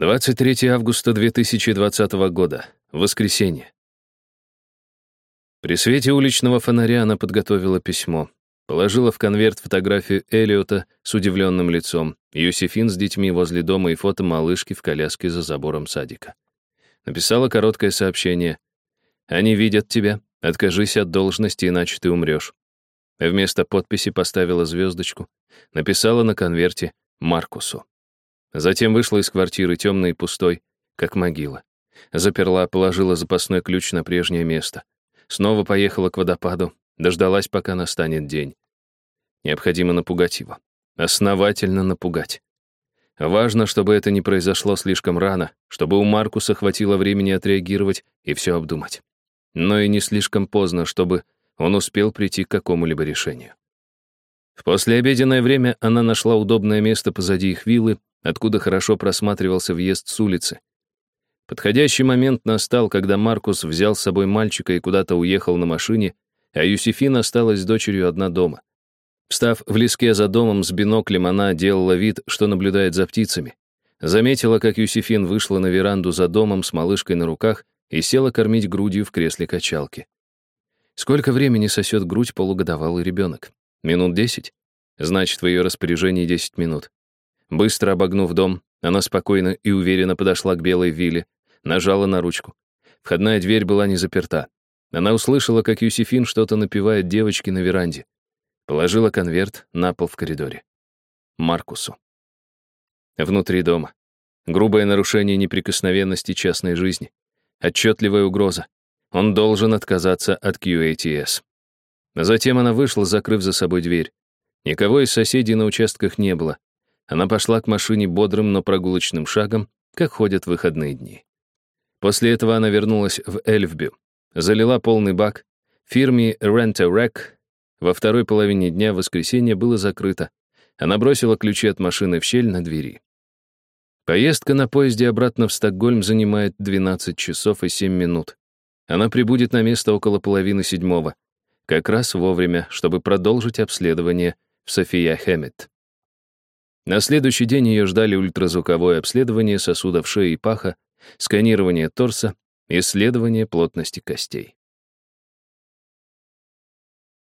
23 августа 2020 года. Воскресенье. При свете уличного фонаря она подготовила письмо. Положила в конверт фотографию Элиота с удивленным лицом, Юсифин с детьми возле дома и фото малышки в коляске за забором садика. Написала короткое сообщение. «Они видят тебя. Откажись от должности, иначе ты умрешь». Вместо подписи поставила звездочку. Написала на конверте «Маркусу». Затем вышла из квартиры темной и пустой, как могила. Заперла, положила запасной ключ на прежнее место. Снова поехала к водопаду, дождалась, пока настанет день. Необходимо напугать его. Основательно напугать. Важно, чтобы это не произошло слишком рано, чтобы у Маркуса хватило времени отреагировать и все обдумать. Но и не слишком поздно, чтобы он успел прийти к какому-либо решению. В послеобеденное время она нашла удобное место позади их виллы откуда хорошо просматривался въезд с улицы. Подходящий момент настал, когда Маркус взял с собой мальчика и куда-то уехал на машине, а Юсифина осталась с дочерью одна дома. Встав в леске за домом с биноклем, она делала вид, что наблюдает за птицами. Заметила, как Юсифин вышла на веранду за домом с малышкой на руках и села кормить грудью в кресле качалки. Сколько времени сосет грудь полугодовалый ребенок? Минут десять? Значит, в ее распоряжении десять минут. Быстро обогнув дом, она спокойно и уверенно подошла к белой вилле, нажала на ручку. Входная дверь была не заперта. Она услышала, как Юсифин что-то напевает девочке на веранде. Положила конверт на пол в коридоре. Маркусу. Внутри дома. Грубое нарушение неприкосновенности частной жизни. Отчетливая угроза. Он должен отказаться от QATS. Затем она вышла, закрыв за собой дверь. Никого из соседей на участках не было. Она пошла к машине бодрым, но прогулочным шагом, как ходят в выходные дни. После этого она вернулась в Эльфбю, залила полный бак. Фирме Rent-A-Wreck во второй половине дня воскресенья было закрыто. Она бросила ключи от машины в щель на двери. Поездка на поезде обратно в Стокгольм занимает 12 часов и 7 минут. Она прибудет на место около половины седьмого, как раз вовремя, чтобы продолжить обследование в София Хэммет. На следующий день ее ждали ультразвуковое обследование сосудов шеи и паха, сканирование торса, исследование плотности костей.